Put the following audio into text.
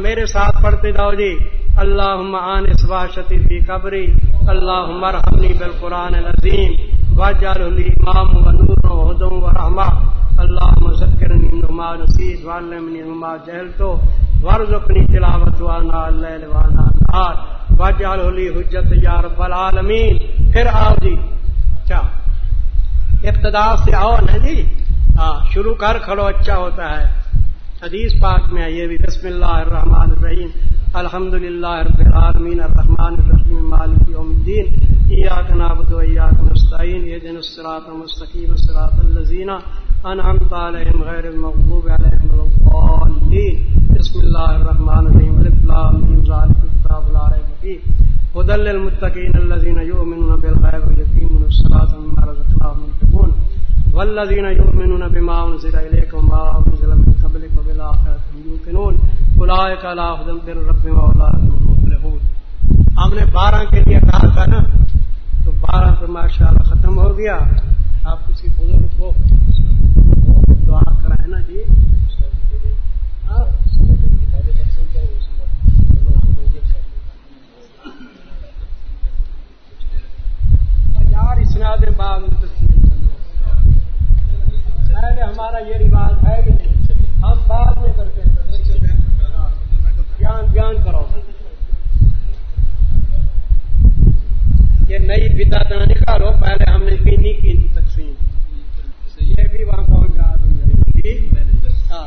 میرے ساتھ پڑھتے جاؤ جی۔ اللہ عن اسباشتی فی قبری۔ اللہ مرحمنی بالقرآن العظیم۔ واجعل لی امام و نور و ہدم و رحمہ۔ اللہ مذکرنی نما نصیب وعلمنی نما جہلتو ورزقنی تلاوت وانا اللیل وانا نہار واجعل لی حجت یا رب العالمین۔ پھر آؤ جی۔ اچھا۔ کیا ابتدا سے آؤ نا جی۔ ہاں شروع کر، کھڑو اچھا ہوتا ہے۔ حدیث پاک میں یہ بھی بسم اللہ الرحمن الرحیم، الحمد للہ رب العالمین الرحمن الرحیم، مالک یوم الدین، ایاک نعبد و ایاک نستعین اهدنا الصراط المستقیم، صراط الذین انعمت علیہم غیر المغضوب علیہم ولا الضالین۔ بسم اللہ الرحمن الرحیم، الف لام میم، ذالک الکتاب لا ریب فیہ۔ هدى للمتقین الذین یؤمنون بالغیب ویقیمون الصلاة مما رزقناهم ينفقون والذین یؤمنون بما انزل الیک وما انزل من قبلک وبالآخرة هم یوقنون اولئک علی هدى من ربهم واولئک هم المفلحون. ہم نے بارہ کے لیے کہا تھا نا، تو بارہ پہ ماشاء اللہ ختم ہو گیا۔ آپ کسی بزرگ کو دعا کرائے نا جی؟ یار اسناد باغ پہلے ہمارا یہ رواج ہے کہ نہیں ہم بعد میں کرتے ہیں بیان بیان کرو۔ یہ نئی بتا نکالو پہلے ہم نے بینی کی تقسیم یہ بھی وہاں پہنچ جا ہاں